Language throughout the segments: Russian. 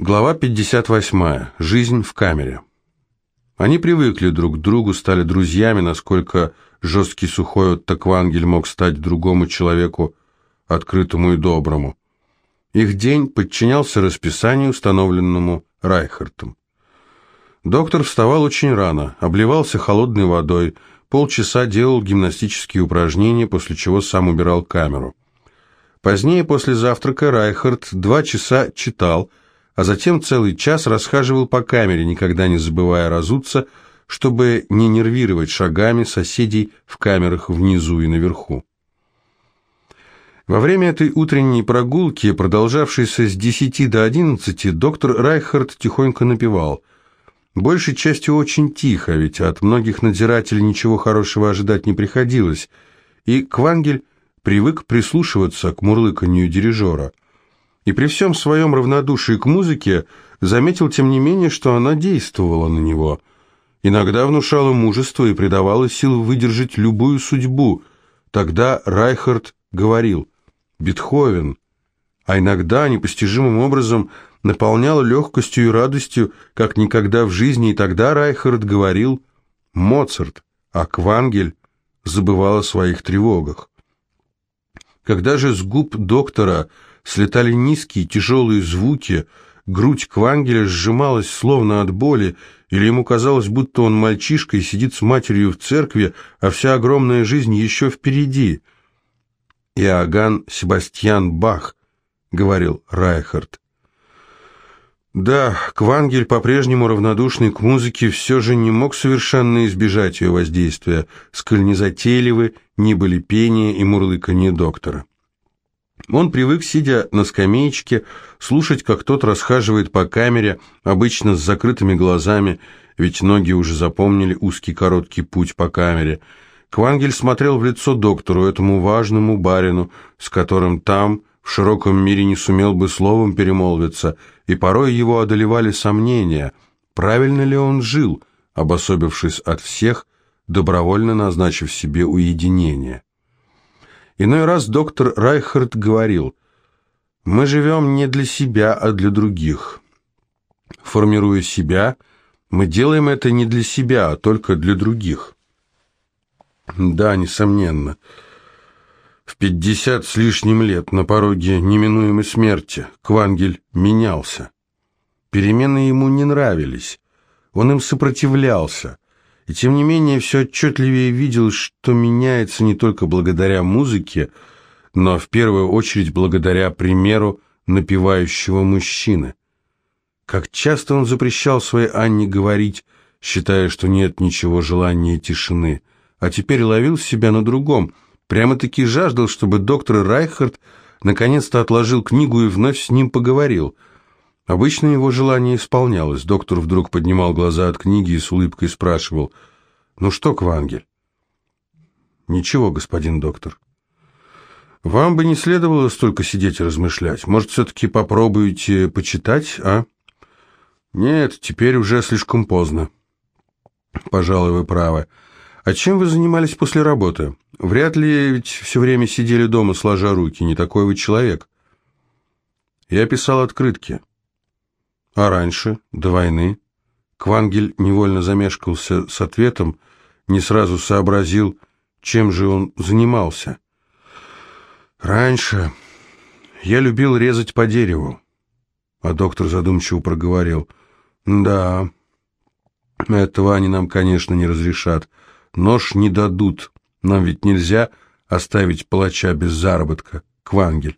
Глава 58. Жизнь в камере. Они привыкли друг к другу, стали друзьями, насколько жесткий сухой Оттаквангель мог стать другому человеку, открытому и доброму. Их день подчинялся расписанию, установленному Райхартом. Доктор вставал очень рано, обливался холодной водой, полчаса делал гимнастические упражнения, после чего сам убирал камеру. Позднее, после завтрака, Райхард два часа читал – а затем целый час расхаживал по камере, никогда не забывая разуться, чтобы не нервировать шагами соседей в камерах внизу и наверху. Во время этой утренней прогулки, продолжавшейся с 10 до 11, доктор Райхард тихонько напевал. Большей частью очень тихо, ведь от многих надзирателей ничего хорошего ожидать не приходилось, и Квангель привык прислушиваться к мурлыканью дирижера – и при всем своем равнодушии к музыке заметил, тем не менее, что она действовала на него. Иногда внушала мужество и придавала сил выдержать любую судьбу. Тогда Райхард говорил «Бетховен», а иногда непостижимым образом наполняла легкостью и радостью, как никогда в жизни, и тогда Райхард говорил «Моцарт», а Квангель забывал о своих тревогах. Когда же с губ доктора слетали низкие тяжелые звуки, грудь Квангеля сжималась словно от боли, или ему казалось, будто он мальчишка и сидит с матерью в церкви, а вся огромная жизнь еще впереди. «Иоганн Себастьян Бах», — говорил Райхард. Да, Квангель, по-прежнему равнодушный к музыке, все же не мог совершенно избежать ее воздействия, сколь незатейливы ни были пение и мурлыканье доктора. Он привык, сидя на скамеечке, слушать, как тот расхаживает по камере, обычно с закрытыми глазами, ведь ноги уже запомнили узкий короткий путь по камере. Квангель смотрел в лицо доктору, этому важному барину, с которым там, в широком мире, не сумел бы словом перемолвиться, и порой его одолевали сомнения, правильно ли он жил, обособившись от всех, добровольно назначив себе уединение. Иной раз доктор Райхард говорил, «Мы живем не для себя, а для других. Формируя себя, мы делаем это не для себя, а только для других». Да, несомненно. В пятьдесят с лишним лет на пороге неминуемой смерти Квангель менялся. Перемены ему не нравились. Он им сопротивлялся. И тем не менее все отчетливее видел, что меняется не только благодаря музыке, но в первую очередь благодаря примеру напевающего мужчины. Как часто он запрещал своей Анне говорить, считая, что нет ничего желания тишины, а теперь ловил себя на другом, прямо-таки жаждал, чтобы доктор Райхард наконец-то отложил книгу и вновь с ним поговорил – Обычно его желание исполнялось. Доктор вдруг поднимал глаза от книги и с улыбкой спрашивал, «Ну что, Квангель?» «Ничего, господин доктор». «Вам бы не следовало столько сидеть и размышлять. Может, все-таки попробуете почитать, а?» «Нет, теперь уже слишком поздно». «Пожалуй, вы правы. А чем вы занимались после работы? Вряд ли ведь все время сидели дома, сложа руки. Не такой вы человек». «Я писал открытки». А раньше, до войны, Квангель невольно замешкался с ответом, не сразу сообразил, чем же он занимался. Раньше я любил резать по дереву, а доктор задумчиво проговорил. Да, этого они нам, конечно, не разрешат. Нож не дадут. Нам ведь нельзя оставить палача без заработка. Квангель.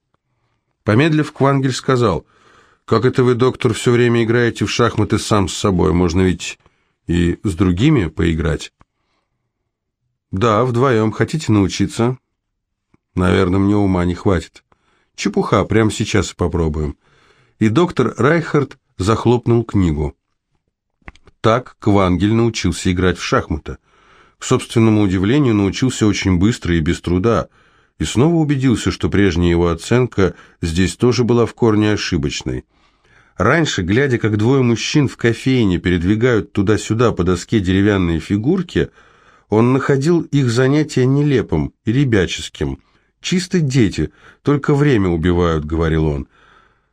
Помедлив, Квангель сказал — как это вы, доктор, все время играете в шахматы сам с собой? Можно ведь и с другими поиграть? Да, вдвоем. Хотите научиться? Наверное, мне ума не хватит. Чепуха, прямо сейчас и попробуем. И доктор Райхард захлопнул книгу. Так Квангель научился играть в шахматы. К собственному удивлению, научился очень быстро и без труда, и снова убедился, что прежняя его оценка здесь тоже была в корне ошибочной – Раньше, глядя, как двое мужчин в кофейне передвигают туда-сюда по доске деревянные фигурки, он находил их занятие нелепым и ребяческим. «Чисто дети, только время убивают», — говорил он.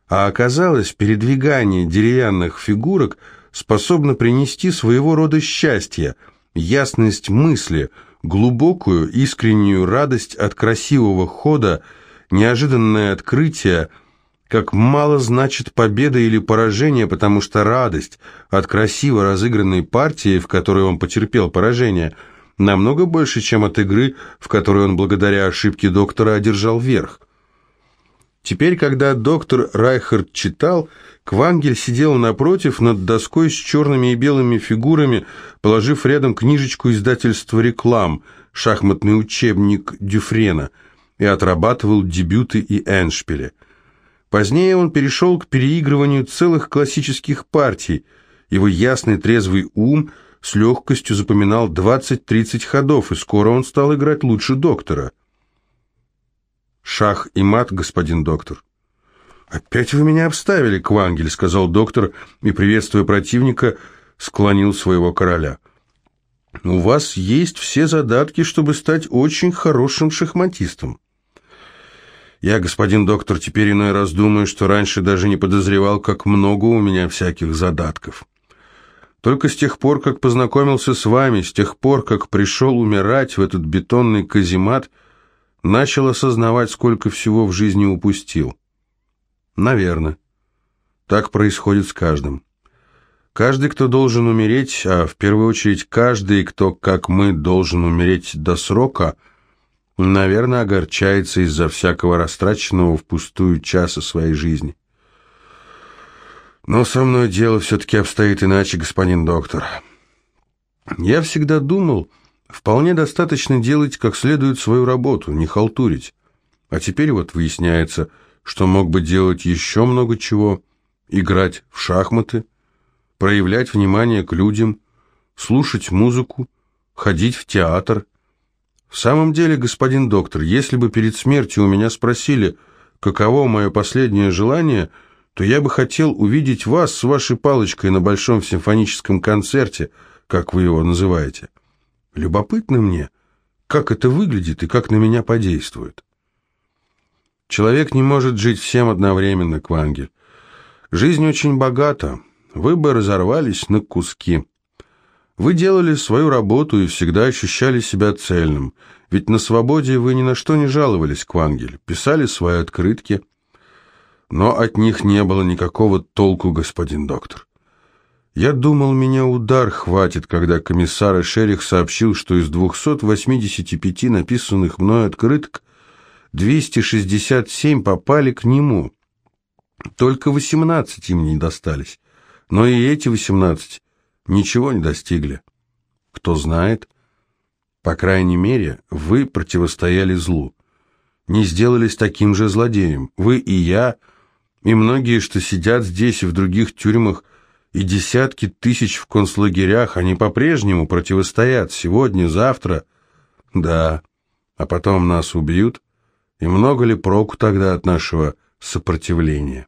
А оказалось, передвигание деревянных фигурок способно принести своего рода счастье, ясность мысли, глубокую искреннюю радость от красивого хода, неожиданное открытие, как мало значит победа или поражение, потому что радость от красиво разыгранной партии, в которой он потерпел поражение, намного больше, чем от игры, в которой он благодаря ошибке доктора одержал верх. Теперь, когда доктор Райхард читал, Квангель сидел напротив над доской с черными и белыми фигурами, положив рядом книжечку издательства «Реклам», шахматный учебник Дюфрена, и отрабатывал дебюты и эншпили. Позднее он перешел к переигрыванию целых классических партий. Его ясный трезвый ум с легкостью запоминал 20-30 ходов, и скоро он стал играть лучше доктора. «Шах и мат, господин доктор». «Опять вы меня обставили, Квангель», — сказал доктор, и, приветствуя противника, склонил своего короля. «У вас есть все задатки, чтобы стать очень хорошим шахматистом». «Я, господин доктор, теперь иной раз думаю, что раньше даже не подозревал, как много у меня всяких задатков. Только с тех пор, как познакомился с вами, с тех пор, как пришел умирать в этот бетонный каземат, начал осознавать, сколько всего в жизни упустил». Наверное. Так происходит с каждым. Каждый, кто должен умереть, а в первую очередь каждый, кто, как мы, должен умереть до срока, наверное, огорчается из-за всякого растраченного впустую часа своей жизни. Но со мной дело все-таки обстоит иначе, господин доктор. Я всегда думал, вполне достаточно делать как следует свою работу, не халтурить. А теперь вот выясняется, что мог бы делать еще много чего, играть в шахматы, проявлять внимание к людям, слушать музыку, ходить в театр. В самом деле, господин доктор, если бы перед смертью у меня спросили, каково мое последнее желание, то я бы хотел увидеть вас с вашей палочкой на большом симфоническом концерте, как вы его называете. Любопытно мне, как это выглядит и как на меня подействует. Человек не может жить всем одновременно, Квангель. Жизнь очень богата. Вы бы разорвались на куски. Вы делали свою работу и всегда ощущали себя цельным. Ведь на свободе вы ни на что не жаловались, Квангель. Писали свои открытки. Но от них не было никакого толку, господин доктор. Я думал, меня удар хватит, когда комиссар Эшерих сообщил, что из 285 написанных мной открыток 267 попали к нему. Только 18 им не достались. Но и эти 18 ничего не достигли. Кто знает? По крайней мере, вы противостояли злу. Не сделались таким же злодеем. Вы и я, и многие, что сидят здесь и в других тюрьмах, и десятки тысяч в концлагерях, они по-прежнему противостоят сегодня, завтра. Да, а потом нас убьют, и много ли проку тогда от нашего сопротивления?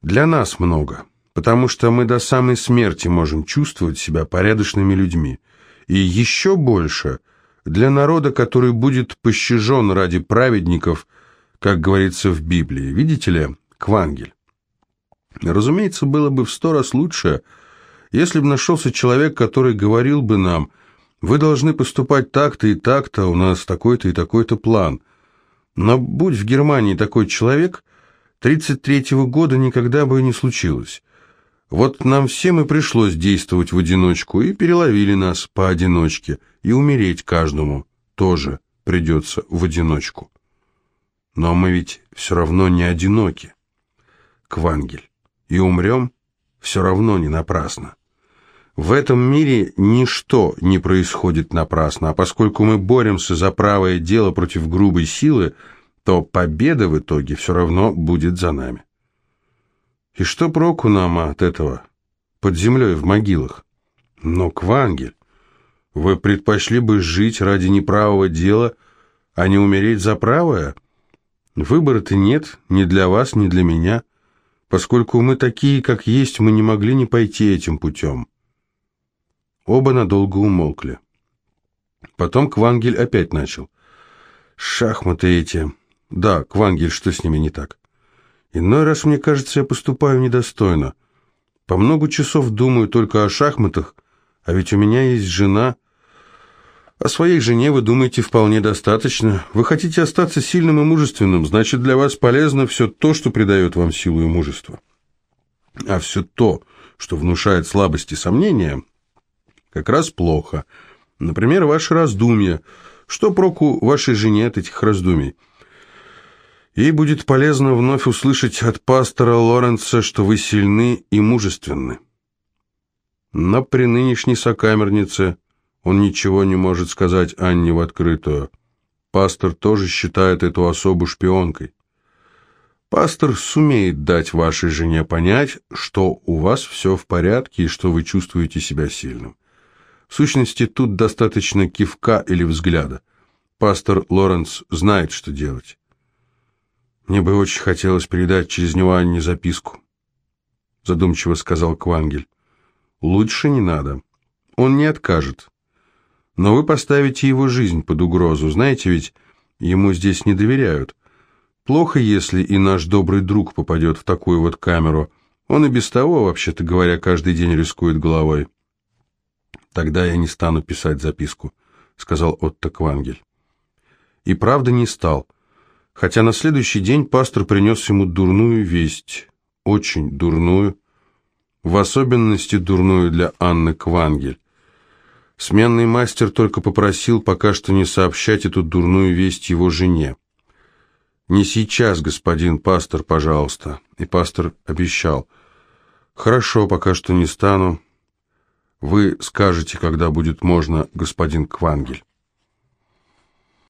Для нас много, потому что мы до самой смерти можем чувствовать себя порядочными людьми. И еще больше для народа, который будет пощажен ради праведников, как говорится в Библии. Видите ли, Квангель? Разумеется, было бы в сто раз лучше, если бы нашелся человек, который говорил бы нам, «Вы должны поступать так-то и так-то, у нас такой-то и такой-то план». Но будь в Германии такой человек, 33-го года никогда бы не случилось. Вот нам всем и пришлось действовать в одиночку, и переловили нас поодиночке, и умереть каждому тоже придется в одиночку. Но мы ведь все равно не одиноки, Квангель, и умрем все равно не напрасно. В этом мире ничто не происходит напрасно, а поскольку мы боремся за правое дело против грубой силы, то победа в итоге все равно будет за нами. И что проку нам от этого? Под землей, в могилах. Но, Квангель, вы предпочли бы жить ради неправого дела, а не умереть за правое? Выбора-то нет ни для вас, ни для меня. Поскольку мы такие, как есть, мы не могли не пойти этим путем. Оба надолго умолкли. Потом Квангель опять начал. «Шахматы эти...» «Да, Квангель, что с ними не так?» Иной раз мне кажется, я поступаю недостойно. По много часов думаю только о шахматах, а ведь у меня есть жена. О своей жене вы думаете вполне достаточно. Вы хотите остаться сильным и мужественным, значит, для вас полезно все то, что придает вам силу и мужество. А все то, что внушает слабость и сомнения, как раз плохо. Например, ваши раздумья. Что проку вашей жене от этих раздумий? Ей будет полезно вновь услышать от пастора Лоренца, что вы сильны и мужественны. Но при нынешней сокамернице он ничего не может сказать Анне в открытую. Пастор тоже считает эту особу шпионкой. Пастор сумеет дать вашей жене понять, что у вас все в порядке и что вы чувствуете себя сильным. В сущности, тут достаточно кивка или взгляда. Пастор Лоренс знает, что делать. Мне бы очень хотелось передать через него Анне записку, задумчиво сказал Квангель. Лучше не надо. Он не откажет. Но вы поставите его жизнь под угрозу. Знаете, ведь ему здесь не доверяют. Плохо, если и наш добрый друг попадет в такую вот камеру. Он и без того, вообще-то говоря, каждый день рискует головой. Тогда я не стану писать записку, сказал Отто Квангель. И правда не стал. Хотя на следующий день пастор принес ему дурную весть, очень дурную, в особенности дурную для Анны Квангель. Сменный мастер только попросил пока что не сообщать эту дурную весть его жене. «Не сейчас, господин пастор, пожалуйста». И пастор обещал. «Хорошо, пока что не стану. Вы скажете, когда будет можно, господин Квангель».